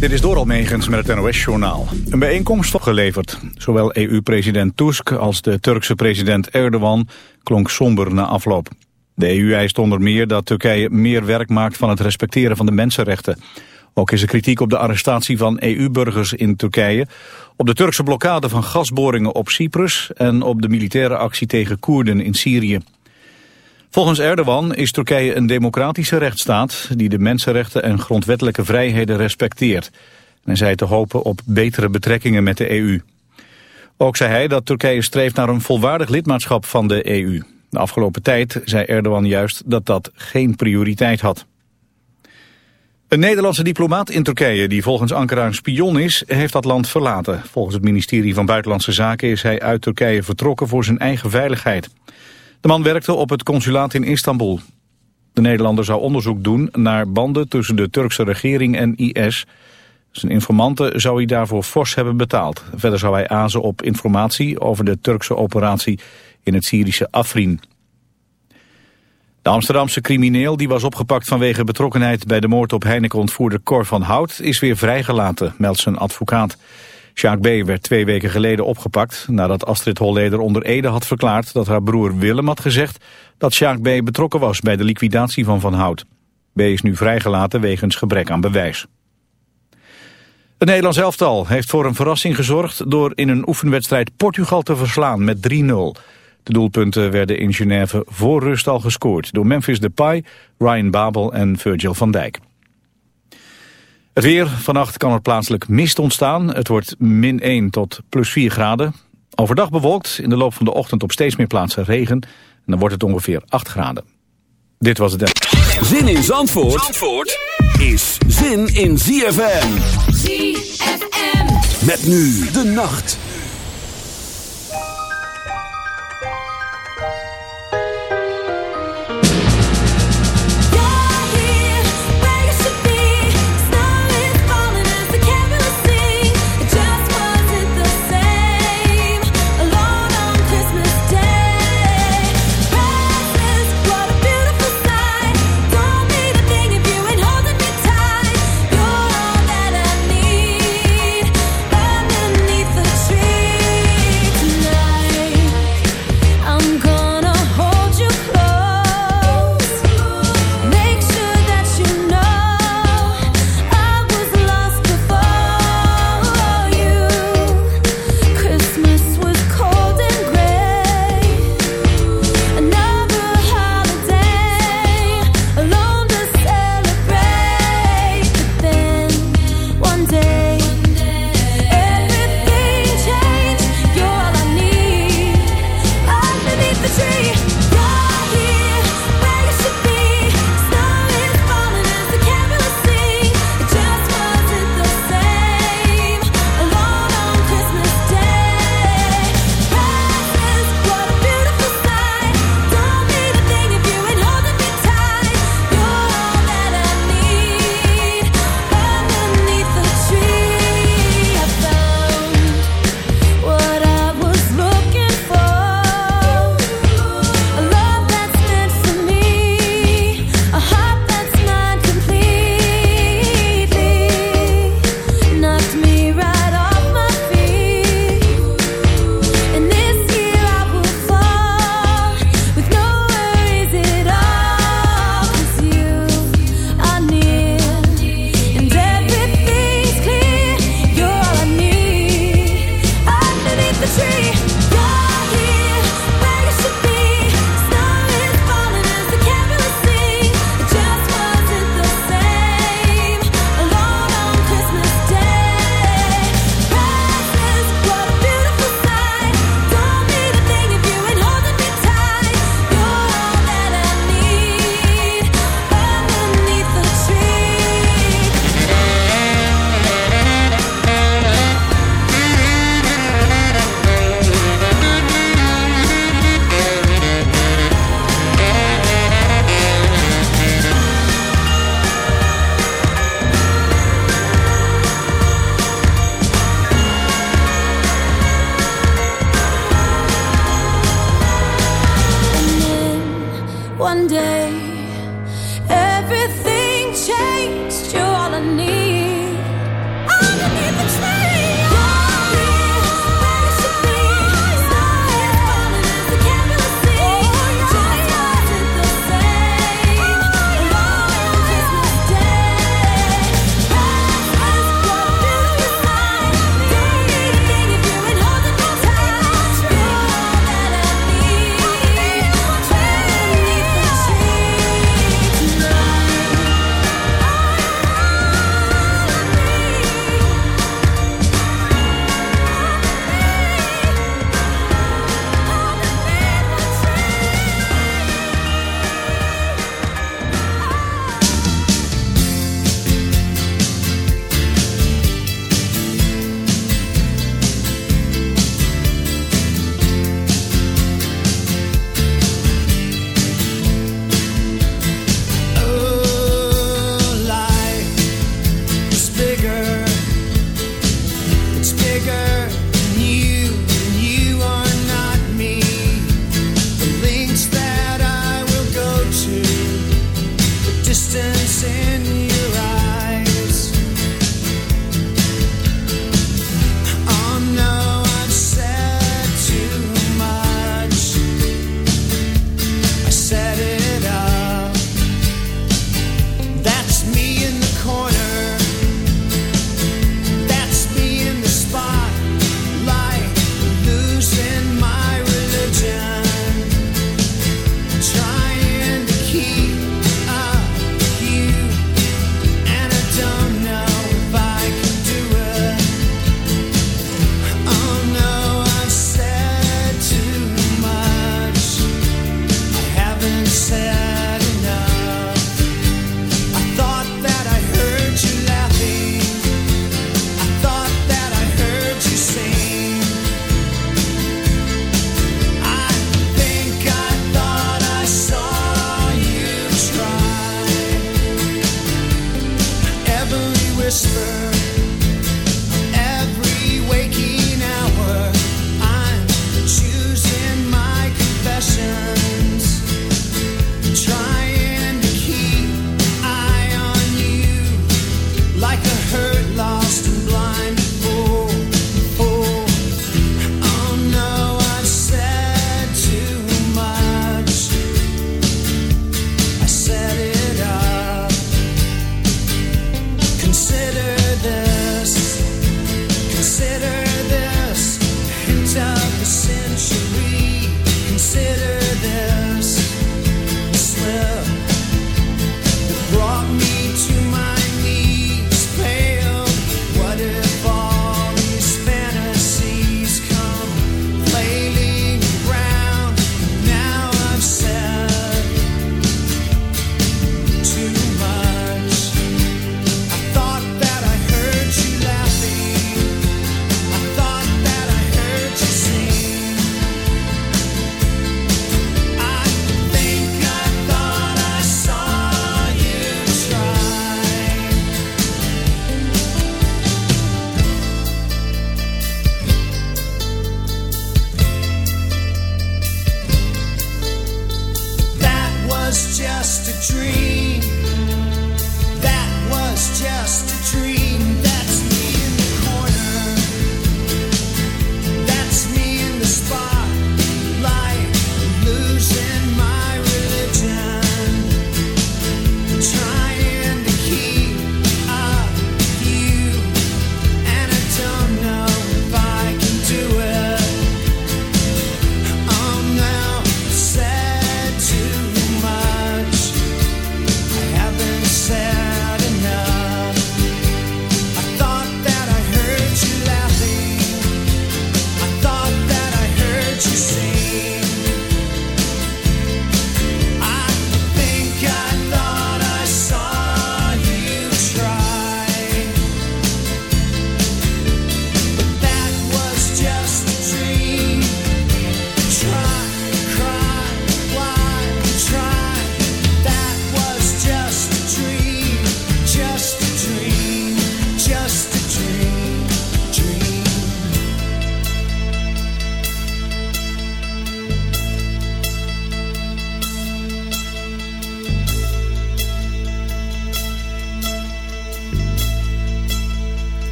Dit is door Almegens met het NOS-journaal. Een bijeenkomst opgeleverd. Zowel EU-president Tusk als de Turkse president Erdogan klonk somber na afloop. De EU eist onder meer dat Turkije meer werk maakt van het respecteren van de mensenrechten. Ook is er kritiek op de arrestatie van EU-burgers in Turkije, op de Turkse blokkade van gasboringen op Cyprus en op de militaire actie tegen Koerden in Syrië. Volgens Erdogan is Turkije een democratische rechtsstaat die de mensenrechten en grondwettelijke vrijheden respecteert. En zei te hopen op betere betrekkingen met de EU. Ook zei hij dat Turkije streeft naar een volwaardig lidmaatschap van de EU. De afgelopen tijd zei Erdogan juist dat dat geen prioriteit had. Een Nederlandse diplomaat in Turkije die volgens Ankara een spion is, heeft dat land verlaten. Volgens het ministerie van Buitenlandse Zaken is hij uit Turkije vertrokken voor zijn eigen veiligheid. De man werkte op het consulaat in Istanbul. De Nederlander zou onderzoek doen naar banden tussen de Turkse regering en IS. Zijn informanten zou hij daarvoor fors hebben betaald. Verder zou hij azen op informatie over de Turkse operatie in het Syrische Afrin. De Amsterdamse crimineel die was opgepakt vanwege betrokkenheid bij de moord op Heineken-ontvoerder Cor van Hout is weer vrijgelaten, meldt zijn advocaat. Sjaak B. werd twee weken geleden opgepakt nadat Astrid Holleder onder Ede had verklaard dat haar broer Willem had gezegd dat Sjaak B. betrokken was bij de liquidatie van Van Hout. B. is nu vrijgelaten wegens gebrek aan bewijs. Het Nederlands elftal heeft voor een verrassing gezorgd door in een oefenwedstrijd Portugal te verslaan met 3-0. De doelpunten werden in Genève voor rust al gescoord door Memphis Depay, Ryan Babel en Virgil van Dijk. Het weer, vannacht kan er plaatselijk mist ontstaan. Het wordt min 1 tot plus 4 graden. Overdag bewolkt, in de loop van de ochtend op steeds meer plaatsen regen. En dan wordt het ongeveer 8 graden. Dit was het... Zin in Zandvoort, Zandvoort is zin in ZFM. ZFM. Met nu de nacht.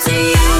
to you.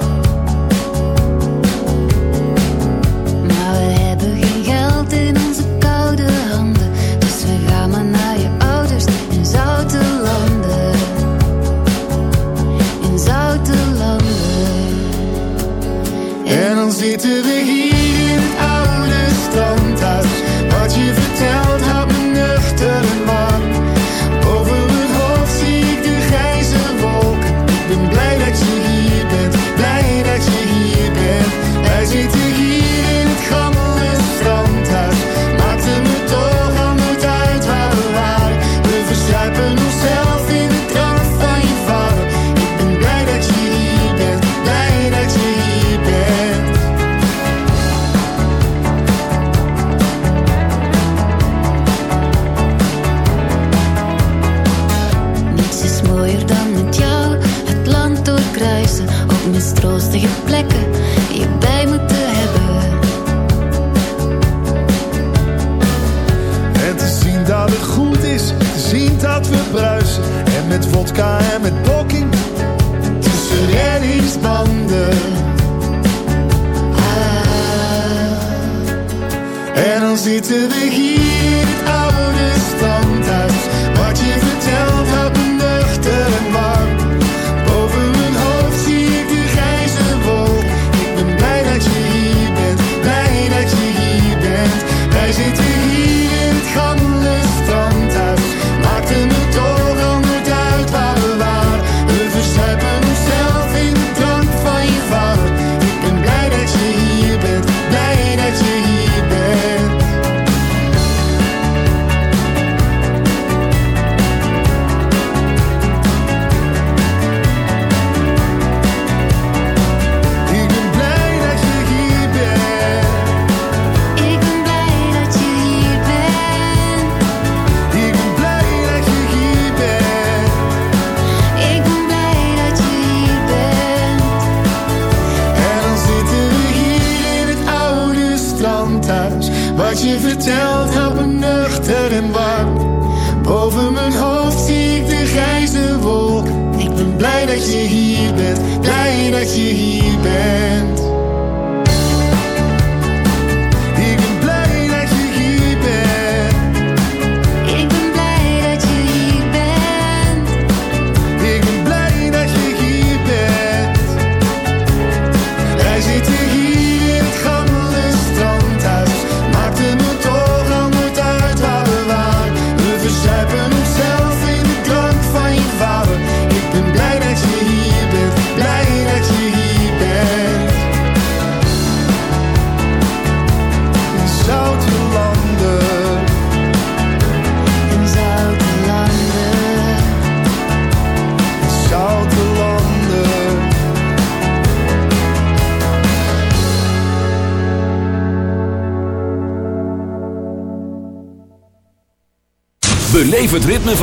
en met poking tussen reddingsbanden. Ah. En dan zitten we hier.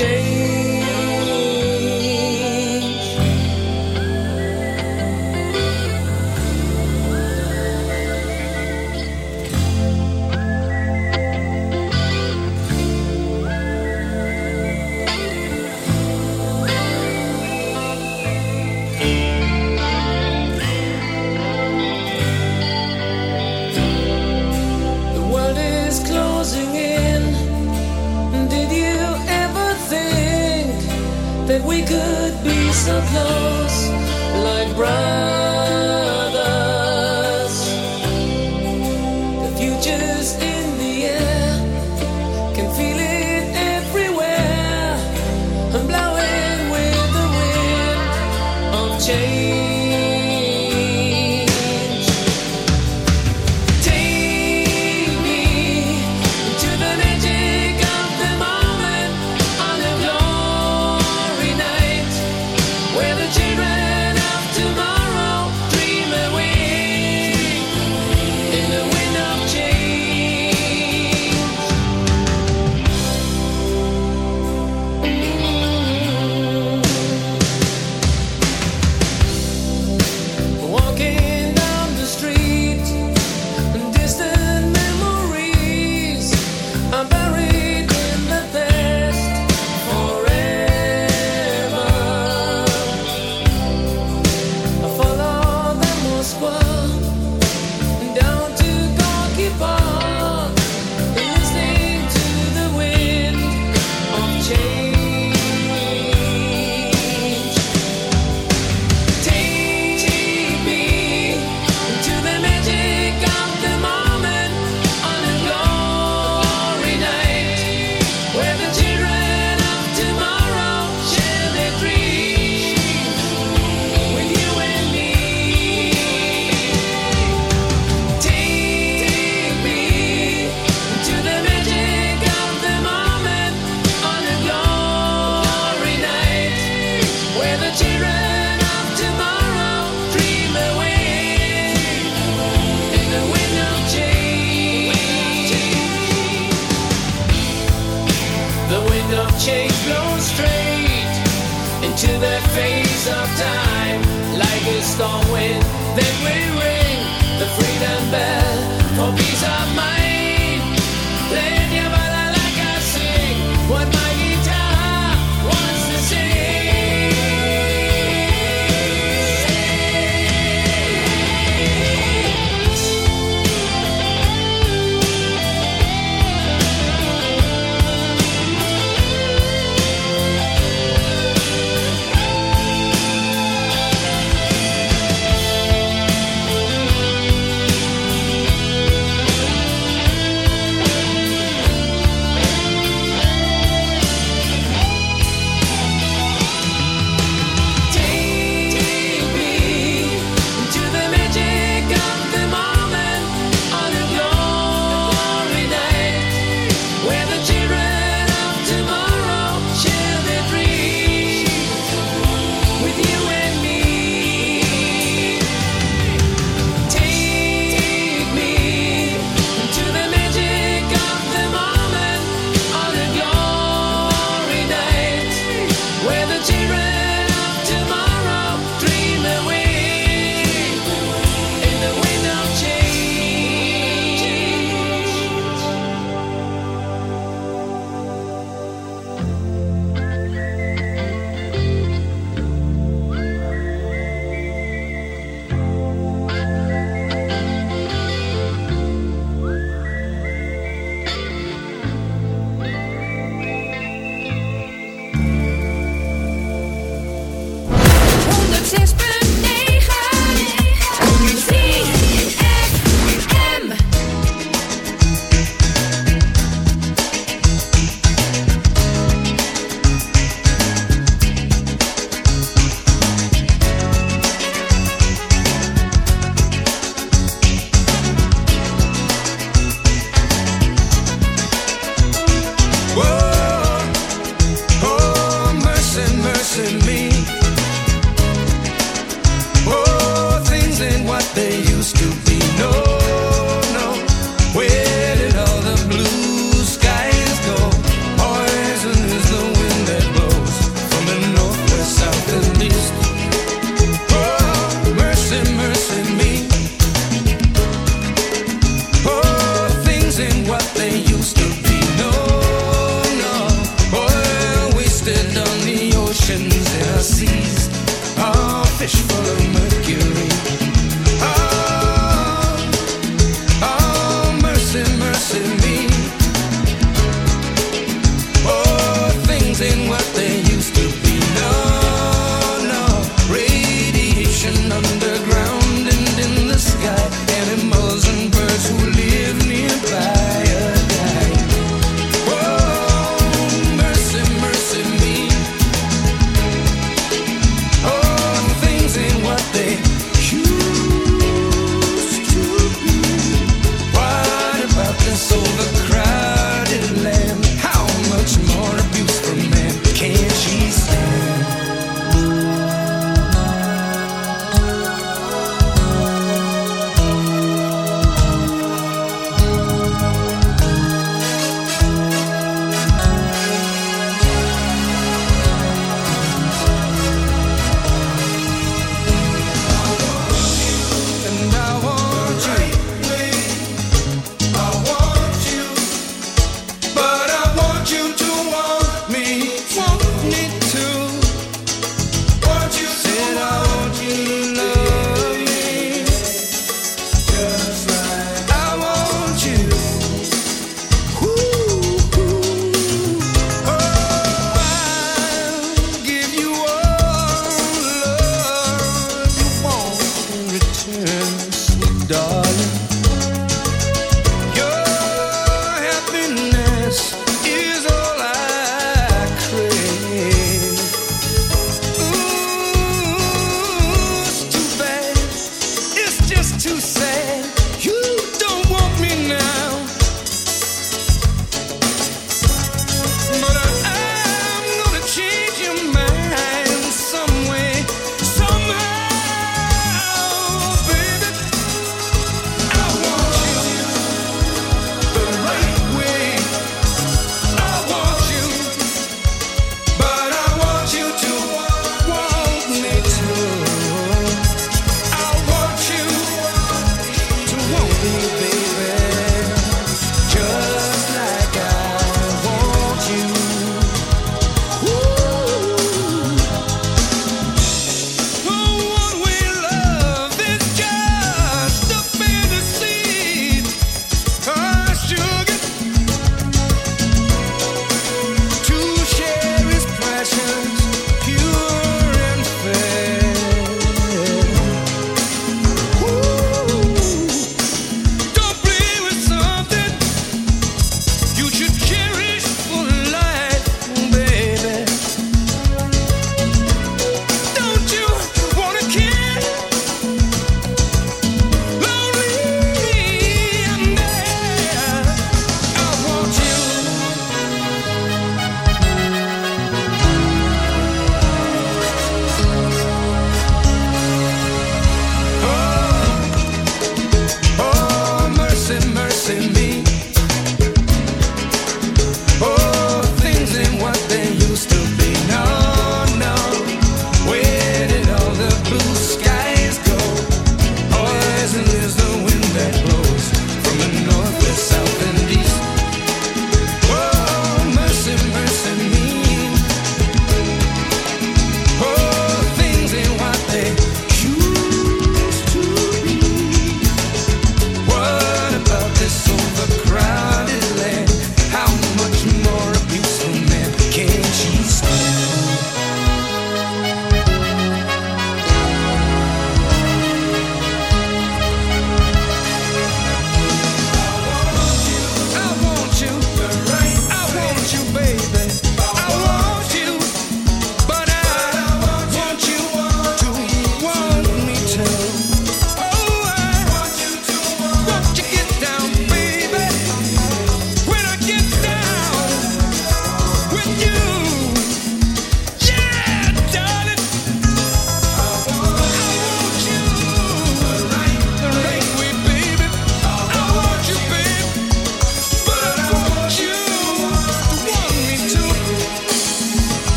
shade.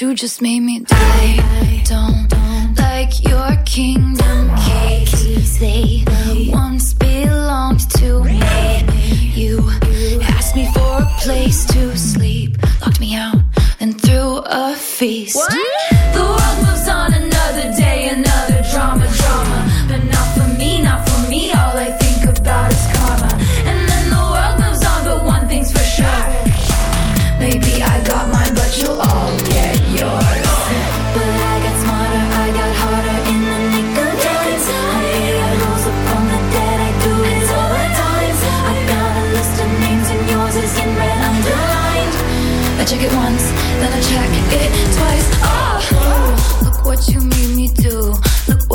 you just made me